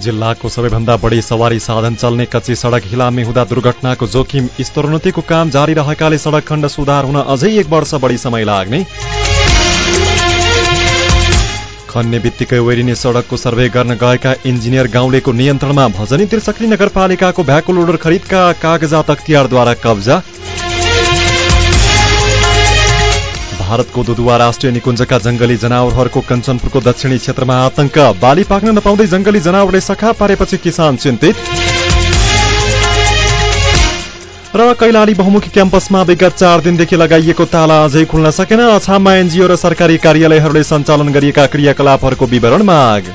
जिल्लाको सबैभन्दा बढी सवारी साधन चल्ने कच्ची सड़क हिलामी हुँदा दुर्घटनाको जोखिम स्तरोन्नतिको काम जारी रहेकाले सड़क खण्ड सुधार हुन अझै एक वर्ष बढी समय लाग्ने। खन्ने बित्तिकै वेरिने सड़कको सर्वे गर्न गएका इन्जिनियर गाउँलेको नियन्त्रणमा भजनी त्रिसक्री नगरपालिकाको भ्याकुल लोडर खरिदका कागजात अख्तियारद्वारा कब्जा। भारतको दुदुवा राष्ट्रिय निकुञ्जका जंगली जनावरहरूको कञ्चनपुरको दक्षिणी क्षेत्रमा आतंक। बाली पाक्न नपाउँदै जंगली जनावरले सखा पारेपछि किसान चिन्तित। र कैलाली बहुमुखी क्याम्पसमा विगत चार दिनदेखि लगाइएको ताला अझै खुल्न सकेन। अछाममा एनजिओ र सरकारी कार्यालयहरूले सञ्चालन गरिएका क्रियाकलापहरूको विवरण माग।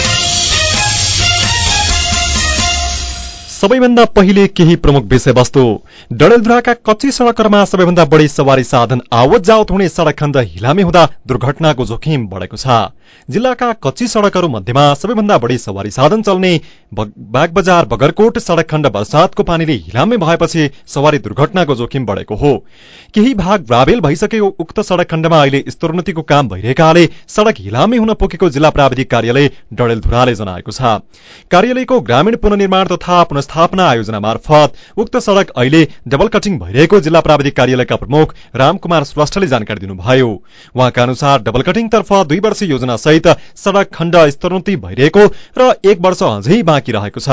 सबैभन्दा पहिले केही प्रमुख विषयवस्तु। डडेलधुराका कच्ची सड़कहरूमा सबैभन्दा बढी सवारी साधन आवत जावत हुने सड़क खण्ड हिलामी हुँदा दुर्घटनाको जोखिम बढेको छ। जिल्लाका कच्ची सड़कहरू मध्येमा सबैभन्दा बढी सवारी साधन चल्ने बागबजार बगरकोट सड़क खण्ड बर्सातको पानीले हिलामे भएपछि सवारी दुर्घटनाको जोखिम बढेको हो। केही भाग ग्राभेल भइसकेको उक्त सड़क खण्डमा अहिले स्तरोन्नतिको काम भइरहेकाले सड़क हिलामे हुन पुगेको जिल्ला प्राविधिक कार्यालय डडेलधुराले जनाएको छ। कार्यालयको ग्रामीण पुननिर्माण तथा पुनस्थापना आयोजना मार्फत उक्त सड़क अहिले डबल कटिङ भइरहेको जिल्ला प्राविधिक कार्यालयका प्रमुख रामकुमार श्रेष्ठले जानकारी दिनुभयो। उहाँका अनुसार डबल कटिङतर्फ दुई वर्ष योजना सहित सड़क खण्ड स्तरोन्नति भइरहेको र एक वर्ष अझै बाँकी रहेको छ।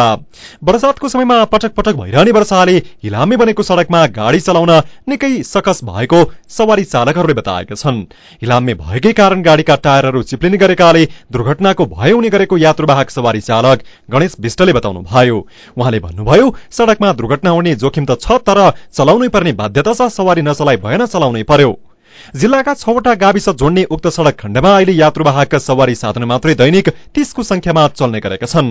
वर्षातको समयमा पटक पटक भइरहने वर्षाले हिलामे बनेको सड़कमा गाड़ी चलाउन निकै सकस भएको सवारी चालकहरूले बताएका छन्। हिलामे भएकै कारण गाड़ीका टायरहरू चिप्लिने गरेकाले दुर्घटनाको भय हुने गरेको यात्रुवाहक सवारी चालक गणेश विष्टले बताउनु भयो उहाँले भन्नुभयो सड़कमा दुर्घटना हुने जोखिम त छ तर चलाउनै पर्ने बाध्यता छ सवारी नचलाई भएन चलाउनै पर्यो। जिल्लाका छवटा गाविस जोड्ने उक्त सड़क खण्डमा अहिले यात्रुवाहक सवारी साधन मात्रै दैनिक तीसको संख्यामा चल्ने गरेका छन्।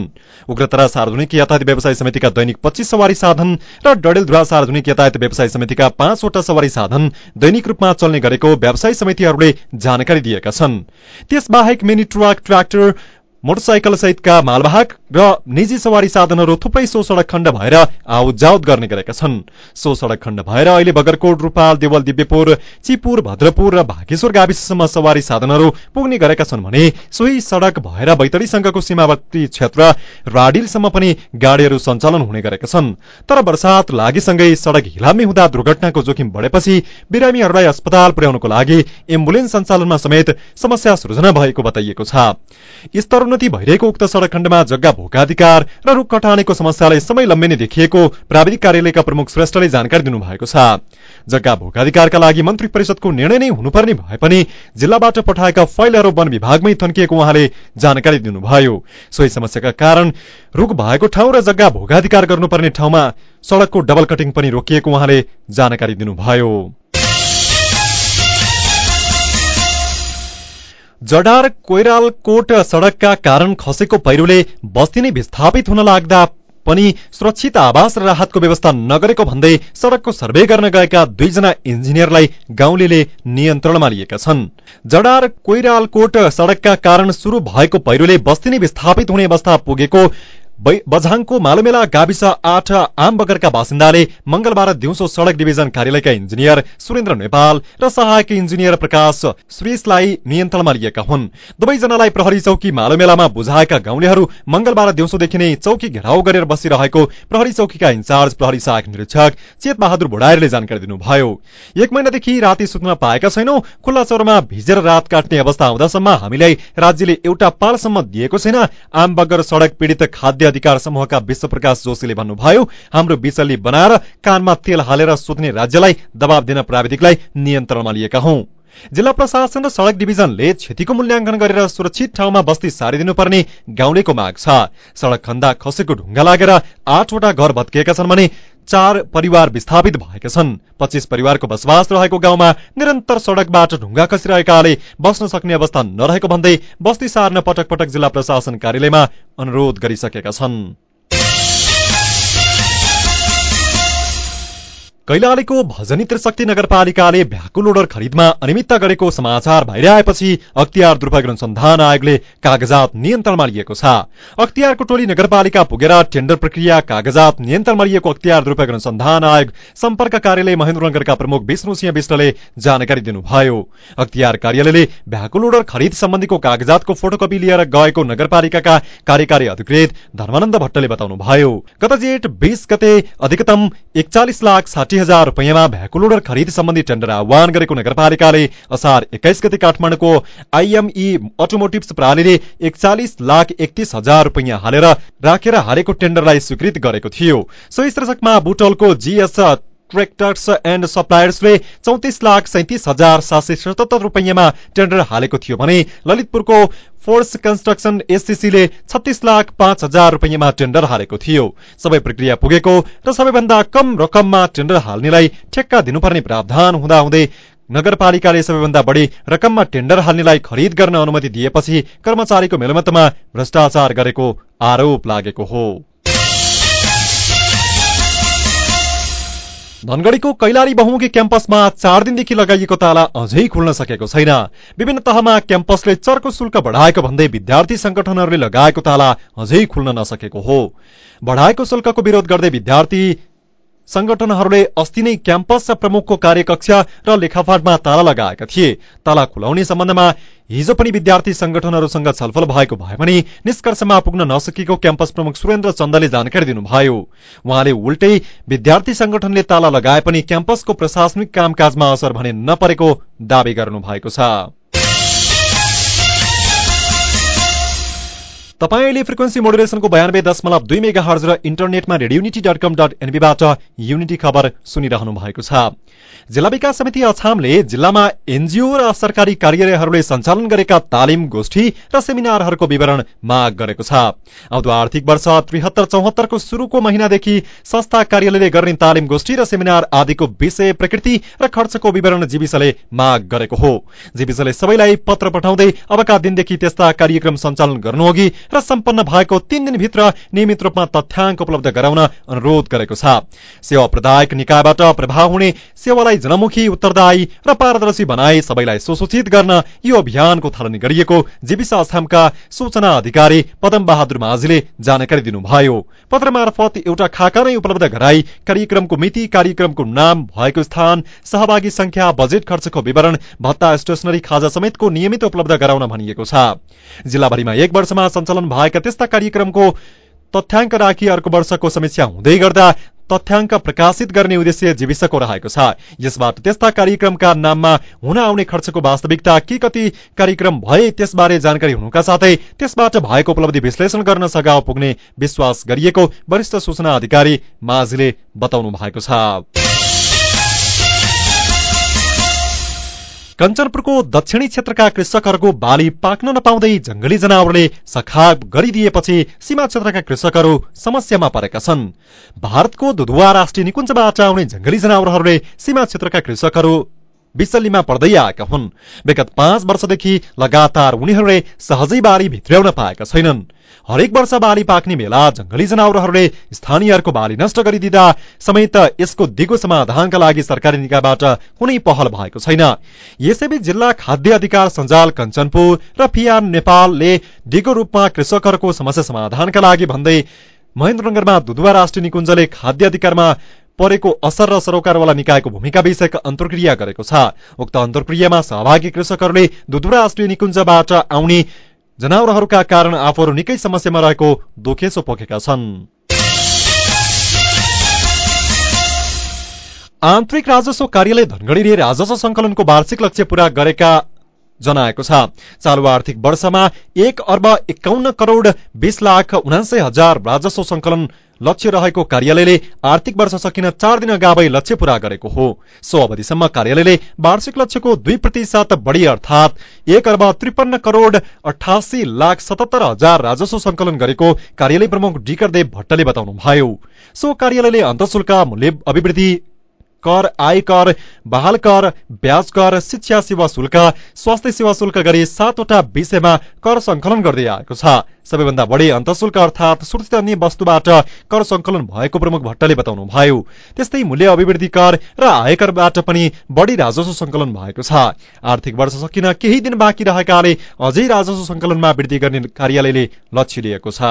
उग्रतरा सार्वजनिक यातायात व्यवसाय समितिका दैनिक पच्चीस सवारी साधन र डडेलधुरा सार्वजनिक यातायात व्यवसाय समितिका पाँचवटा सवारी साधन दैनिक रूपमा चल्ने गरेको व्यवसाय समितिहरूले जानकारी दिएका छन्। त्यसबाहेक मिनी ट्रक ट्र्याक्टर मोटरसाइकल सहितका मालवाहक र निजी सवारी साधनहरू थुप्रै सो सड़क खण्ड भएर आवत गर्ने गरेका छन्। सो सड़क खण्ड भएर अहिले बगरकोट रूपाल देवल दिव्यपुर चिपुर भद्रपुर र भागेश्वर गाविससम्म सवारी साधनहरू पुग्ने गरेका छन् भने सोही सड़क भएर बैतडीसँगको सीमावर्ती क्षेत्र राडिलसम्म पनि गाड़ीहरू सञ्चालन हुने गरेका छन्। तर वर्षात लागेसँगै सड़क हिलामी हुँदा दुर्घटनाको जोखिम बढेपछि बिरामीहरूलाई अस्पताल पुर्याउनको लागि एम्बुलेन्स सञ्चालनमा समेत समस्या सृजना भएको बताइएको छ। स्तरोन्नति भइरहेको उक्त सड़क खण्डमा जग्गा भोकाधिकार र रूख कटानेको समस्यालाई समय लम्बिने देखिएको प्राविधिक कार्यालयका प्रमुख श्रेष्ठले जानकारी दिनुभएको छ। जग्गा भोकाधिकारका लागि मन्त्री परिषदको निर्णय नै हुनुपर्ने भए पनि जिल्लाबाट पठाएका फाइलहरू वन विभागमै थन्किएको उहाँले जानकारी दिनुभयो। सोही समस्याका कारण रूख भएको ठाउँ र जग्गा भोगाधिकार गर्नुपर्ने ठाउँमा सड़कको डबल कटिङ पनि रोकिएको उहाँले जानकारी दिनुभयो। जडार कोइरालकोट सड़कका कारण खसेको पहिरोले बस्ती नै विस्थापित हुन लाग्दा पनि सुरक्षित आवास र राहतको व्यवस्था नगरेको भन्दै सड़कको सर्वे गर्न गएका दुईजना इन्जिनियरलाई गाउँले नियन्त्रणमा लिएका छन्। जडार कोइरालकोट सड़कका कारण शुरू भएको पहिरोले बस्ती नै विस्थापित हुने अवस्था पुगेको बझाङको मालोमेला गाविस आठ आम बगरका बासिन्दाले मंगलबार दिउँसो सड़क डिभिजन कार्यालयका इन्जिनियर सुरेन्द्र नेपाल र सहायक इन्जिनियर प्रकाश श्रेषलाई नियन्त्रणमा लिएका हुन्। दुवैजनालाई प्रहरी चौकी मालोमेलामा बुझाएका गाउँलेहरू मंगलबार दिउँसोदेखि नै चौकी घेराउ गरेर बसिरहेको प्रहरी चौकीका इन्चार्ज प्रहरी सहायक निरीक्षक चेत बहादुर भोडायरले जानकारी दिनुभयो। एक महिनादेखि राति सुत्न पाएका छैनौ खुल्ला चौरमा भिजेर रात काट्ने अवस्था आउँदासम्म हामीलाई राज्यले एउटा पालसम्म दिएको छैन। आम बगर सड़क पीड़ित खाद्य अधिकार समूहका विश्वप्रकाश जोशीले भन्नुभयो हाम्रो बिचल्ली बनाएर कानमा तेल हालेर सुत्ने राज्यलाई दबाव दिन प्राविधिकलाई नियन्त्रणमा लिएका हौं। जिल्ला प्रशासन र सड़क डिभिजनले क्षतिको मूल्याङ्कन गरेर सुरक्षित ठाउँमा बस्ती सारिदिनुपर्ने गाउँलेको माग छ। सड़क खन्दा खसेको ढुङ्गा लागेर आठवटा घर भत्किएका छन् भने चार परिवार विस्थापित भएका छन्। पच्चिस परिवारको बसोबास रहेको गाउँमा निरन्तर सड़कबाट ढुङ्गा खसिरहेकाले बस्न सक्ने अवस्था नरहेको भन्दै बस्ती सार्न पटक पटक जिल्ला प्रशासन कार्यालयमा अनुरोध गरिसकेका छन्। कैलालीको भजनी त्रिशक्ति नगरपालिकाले भ्याकु लोडर खरिदमा अनियमितता गरेको समाचार आएपछि अख्तियार दुर्भाग्य अनुसन्धान आयोगले कागजात नियन्त्रणमा लिएको छ। अख्तियारको टोली नगरपालिका पुगेर टेन्डर प्रक्रिया कागजात नियन्त्रणमा लिएको अख्तियार दुर्भाग्य अनुसन्धान आयोग सम्पर्क कार्यालय महेन्द्रनगरका प्रमुख विष्णु सिंह विष्टले जानकारी दिनुभयो। अख्तियार कार्यालयले भ्याकु लोडर खरिद सम्बन्धीको कागजातको फोटोकपी लिएर गएको नगरपालिकाका कार्यकारी अधिकृत धर्मानन्द भट्टले बताउनुभयो। गत जेठ बीस गते अधिकतम एकचालिस लाख साठी हजार रुपियाँमा भ्याकुलोडर खरिद सम्बन्धी टेन्डर आह्वान गरेको नगरपालिकाले असार एक्काइस गते काठमाडौँको आइएमई अटोमोटिभ्स प्रणालीले एकचालिस लाख एकतिस हजार रुपियाँ हालेर राखेर हालेको टेन्डरलाई स्वीकृत गरेको थियो। सोही शीर्षकमा बुटलको जीएस ट्रेक्टर्स एण्ड सप्लायर्सले चौतिस लाख सैतिस हजार सात सय सतहत्तर रुपियाँमा टेन्डर हालेको थियो भने ललितपुरको फोर्स कन्स्ट्रक्सन एससीसीले छत्तीस लाख पाँच हजार रुपियाँमा टेन्डर हालेको थियो। सबै प्रक्रिया पुगेको र सबैभन्दा कम रकममा टेन्डर हाल्नेलाई ठेक्का दिनुपर्ने प्रावधान हुँदाहुँदै नगरपालिकाले सबैभन्दा बढी रकममा टेन्डर हाल्नेलाई खरिद गर्न अनुमति दिएपछि कर्मचारीको मेलमतमा भ्रष्टाचार गरेको आरोप लागेको हो। धनगढ़ीको कैलाली बहुमुखी क्याम्पसमा चार दिनदेखि लगाइएको ताला अझै खुल्न सकेको छैन। विभिन्न तहमा क्याम्पसले चर्को शुल्क बढाएको भन्दै विद्यार्थी संगठनहरूले लगाएको ताला अझै खुल्न नसकेको हो। बढाएको शुल्कको विरोध गर्दै विद्यार्थी संगठनहरूले अस्ति नै क्याम्पस प्रमुखको कार्यकक्ष र लेखाफाटमा ताला लगाएका थिए। ताला खुलाउने सम्बन्धमा हिजो पनि विद्यार्थी संगठनहरूसँग छलफल भएको भए पनि निष्कर्षमा पुग्न नसकेको क्याम्पस प्रमुख सुरेन्द्र चन्दले जानकारी दिनुभयो। उहाँले उल्टै विद्यार्थी संगठनले ताला लगाए पनि क्याम्पसको प्रशासनिक कामकाजमा असर भने नपरेको दावी गर्नु भएको छ। तपाईँले फ्रिक्वेन्सी मोडुलेसनको बयानब्बे दशमलव दुई मेगा हर्ज र इन्टरनेटमा radio unity dot com dot एनबीबाट unity खबर सुनिरहनु भएको छ। जिल्ला विकास समिति अछामले जिल्लामा एनजिओ र सरकारी कार्यालयहरूले सञ्चालन गरेका तालिम गोष्ठी र सेमिनारहरूको विवरण माग गरेको छ। आउँदो आर्थिक वर्ष त्रिहत्तर चौहत्तरको शुरूको महिनादेखि संस्था कार्यालयले गर्ने तालिम गोष्ठी र सेमिनार आदिको विषय प्रकृति र खर्चको विवरण जीविसले माग गरेको हो। जीविसले सबैलाई पत्र पठाउँदै अबका दिनदेखि त्यस्ता कार्यक्रम सञ्चालन गर्नुअघि र सम्पन्न भएको तीन दिनभित्र नियमित रूपमा तथ्याङ्क उपलब्ध गराउन अनुरोध गरेको छ। सेवा प्रदायक निकायबाट प्रभाव हुने सेवालाई जनमुखी उत्तरदायी र पारदर्शी बनाई सबैलाई सुसूचित गर्न यो अभियानको थालनी गरिएको जीविसा आसामका सूचना अधिकारी पदम बहादुर माझीले जानकारी दिनुभयो। पत्र मार्फत एउटा खाका नै उपलब्ध गराई कार्यक्रमको मिति कार्यक्रमको नाम भएको स्थान सहभागी संख्या बजेट खर्चको विवरण भत्ता स्टेशनरी खाजा समेतको नियमित उपलब्ध गराउन भनिएको छ। जिल्लाभरिमा एक वर्षमा सञ्चालन भएका त्यस्ता कार्यक्रमको तथ्याङ्क राखी अर्को वर्षको समीक्षा हुँदै गर्दा तथ्याङ्क प्रकाशित गर्ने उद्देश्य जीविसको रहेको छ। यसबाट त्यस्ता कार्यक्रमका नाममा हुन आउने खर्चको वास्तविकता के कति कार्यक्रम भए त्यसबारे जानकारी हुनुका साथै त्यसबाट भएको उपलब्धि विश्लेषण गर्न सघाउ पुग्ने विश्वास गरिएको वरिष्ठ सूचना अधिकारी माझीले बताउनु भएको छ। कञ्चनपुरको दक्षिणी क्षेत्रका कृषकहरूको बाली पाक्न नपाउँदै जंगली जनावरले सखाप गरिदिएपछि सीमा क्षेत्रका कृषकहरू समस्यामा परेका छन्। भारतको दुधुवा राष्ट्रिय निकुञ्जबाट आउने जंगली जनावरहरूले सीमा क्षेत्रका कृषकहरू विचल्लीमा पर्दै आएका हुन्। विगत पाँच वर्षदेखि लगातार उनीहरूले सहजै बारी भित्र्याउन पाएका छैनन्। हरेक वर्ष बाली पाक्ने बेला जंगली जनावरहरूले स्थानीयहरूको बाली नष्ट गरिदिँदा समेत यसको दिगो समाधानका लागि सरकारी निकायबाट कुनै पहल भएको छैन। यसैबीच जिल्ला खाद्य अधिकार सञ्जाल कञ्चनपुर र फियान नेपालले दिगो रूपमा कृषकहरूको समस्या समाधानका लागि भन्दै महेन्द्रनगरमा दुधुवा राष्ट्रिय निकुञ्जले खाद्य अधिकारमा परेको असर र सरोकारवाला निकायको भूमिका विषयक अन्तर्क्रिया गरेको छ। उक्त अन्तर्क्रियामा सहभागी कृषकहरूले दुधुवा राष्ट्रिय निकुञ्जबाट आउने जनावरहरूका कारण आफूहरू निकै समस्यामा रहेको दोखेसो पोखेका छन्। आन्तरिक राजस्व कार्यालय धनगढ़ीले राजस्व संकलनको वार्षिक लक्ष्य पूरा गरेका जनाएको छ। चालु आर्थिक वर्षमा एक अर्ब एकाउन्न करोड़ बीस लाख उनासय हजार राजस्व संकलन लक्ष्य रहेको कार्यालयले आर्थिक वर्ष सकिन चार दिन अगावै लक्ष्य पूरा गरेको हो। सो अवधिसम्म कार्यालयले वार्षिक लक्ष्यको दुई प्रतिशत बढ़ी अर्थात एक अर्ब त्रिपन्न करोड़ अठासी लाख सतहत्तर हजार राजस्व संकलन गरेको कार्यालय प्रमुख डिकर देव भट्टले बताउनुभयो। सो कार्यालयले अन्तशुल्क मूल्य अभिवृद्धि कर आयकर बहाल कर ब्याज कर शिक्षा सेवा शुल्क स्वास्थ्य सेवा शुल्क गरी सातवटा विषयमा कर संकलन गर्दै आएको छ। सबैभन्दा बढी अन्तशुल्क अर्थात् सूचित अन्य वस्तुबाट कर संकलन भएको प्रमुख भट्टले बताउनुभयो। त्यस्तै मूल्य अभिवृद्धि कर र आयकरबाट पनि बढी राजस्व संकलन भएको छ। आर्थिक वर्ष सकिन केही दिन बाँकी रहेकाले अझै राजस्व संकलनमा वृद्धि गर्ने कार्यालयले लक्ष्य लिएको छ।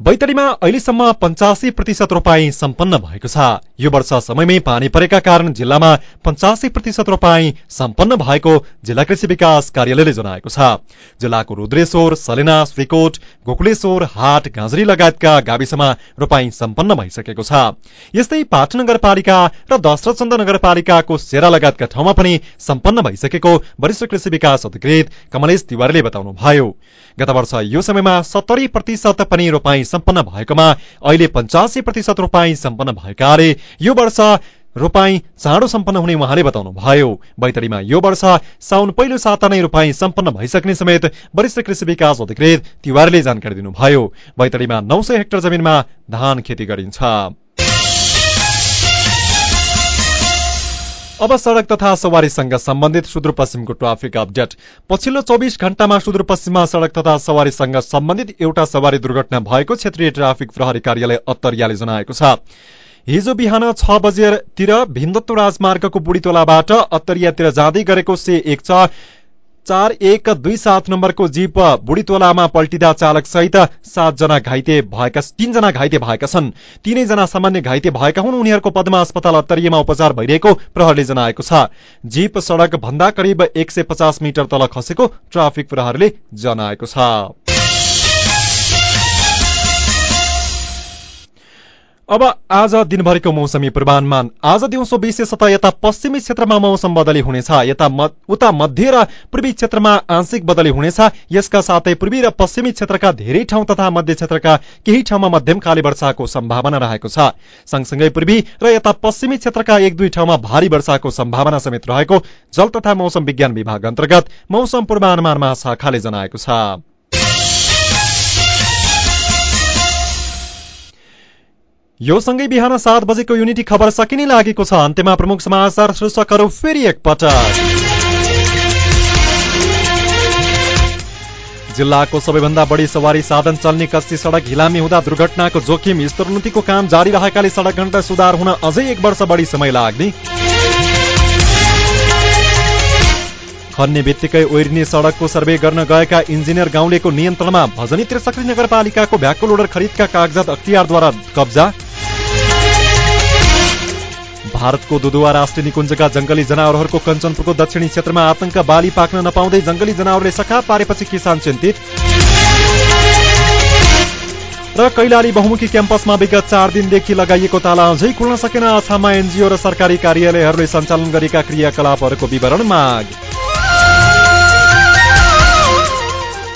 बैतडीमा अहिलेसम्म पञ्चासी प्रतिशत रोपाई सम्पन्न भएको छ। यो वर्ष समयमै पानी परेका कारण जिल्लामा पञ्चासी प्रतिशत रोपाई सम्पन्न भएको जिल्ला कृषि विकास कार्यालयले जनाएको छ। जिल्लाको रुद्रेश्वर सलेना श्रीकोट गोकुलेश्वर हाट गाँजरी लगायतका गाविसमा रोपाई सम्पन्न भइसकेको छ। यस्तै पाटन नगरपालिका र दशरथचन्द नगरपालिकाको सेरा लगायतका ठाउँमा पनि सम्पन्न भइसकेको वरिष्ठ कृषि विकास अधिकृत कमलेश तिवारीले बताउनुभयो। गत वर्ष यो समयमा सत्तरी प्रतिशत पनि रोपाई सम्पन्न भएकोमा अहिले पञ्चासी प्रतिशत रोपाई सम्पन्न भएकाले यो वर्ष रोपाई चाँडो सम्पन्न हुने उहाँले बताउनु भयो बैतडीमा यो वर्ष साउन पहिलो साता नै रोपाई सम्पन्न भइसक्ने समेत वरिष्ठ कृषि विकास अधिकृत तिवारीले जानकारी दिनुभयो। बैतडीमा नौ हेक्टर जमिनमा धान खेती गरिन्छ। अब सड़क तथा सवारीसँग सम्बन्धित सुदूरपश्चिमको ट्राफिक अपडेट। पछिल्लो चौबिस घण्टामा सुदूरपश्चिममा सड़क तथा सवारीसँग सम्बन्धित एउटा सवारी दुर्घटना भएको क्षेत्रीय ट्राफिक प्रहरी कार्यालय अत्तरियाले जनाएको छ। हिजो बिहान छ बजेतिर भिन्दत्व राजमार्गको बुढीतोलाबाट अत्तरियातिर जाँदै गरेको से एक छ चार एक दुई सात नम्बरको जीप बुढीतोलामा पल्टिँदा चालक सहित सातजना घाइते भएका तीनजना घाइते भएका छन्। तीनैजना सामान्य घाइते भएका हुन्। उनीहरूको पद्मा अस्पताल अत्तरीमा उपचार भइरहेको प्रहरले जनाएको छ। जीप सड़क भन्दा करिब एक मिटर तल खसेको ट्राफिक प्रहरले जनाएको छ। अब आज दिनभरिको मौसमी पूर्वानुमान। आज दिउँसो विशेषतः यता पश्चिमी क्षेत्रमा मौसम बदली हुनेछ। यता उता मध्य र पूर्वी क्षेत्रमा आंशिक बदली हुनेछ। यसका साथै पूर्वी र पश्चिमी क्षेत्रका धेरै ठाउँ तथा मध्य क्षेत्रका केही ठाउँमा मध्यम काली वर्षाको सम्भावना रहेको छ। सँगसँगै पूर्वी र यता पश्चिमी क्षेत्रका एक दुई ठाउँमा भारी वर्षाको सम्भावना समेत रहेको जल तथा मौसम विज्ञान विभाग अन्तर्गत मौसम पूर्वानुमान महाशाखाले जनाएको छ। यो सँगै बिहान सात बजेको युनिटी खबर सकिने लागेको छ। अन्त्यमा प्रमुख समाचार शीर्षकहरू फेरि एकपटक। जिल्लाको सबैभन्दा बढी सवारी साधन चल्ने कच्ची सड़क हिलामी हुँदा दुर्घटनाको जोखिम स्तरोन्नतिको काम जारी रहेकाले सड़क घण्टा सुधार हुन अझै एक वर्ष बढी समय लाग्ने। खन्ने बित्तिकै ओइरिने सड़कको सर्वे गर्न गएका इन्जिनियर गाउँलेको नियन्त्रणमा भजनी त्रिसक्री नगरपालिकाको भ्याको लोडर खरिदका कागजात अख्तियारद्वारा कब्जा। भारतको दुदुवा राष्ट्रिय निकुञ्जका जंगली जनावरहरूको कञ्चनपुरको दक्षिणी क्षेत्रमा आतंक बाली पाक्न नपाउँदै जंगली जनावरले सखा पारेपछि किसान चिन्तित। र कैलाली बहुमुखी क्याम्पसमा विगत चार दिनदेखि लगाइएको ताला अझै खुल्न सकेन। अछाममा एनजिओ र सरकारी कार्यालयहरूले सञ्चालन गरेका क्रियाकलापहरूको विवरण माग।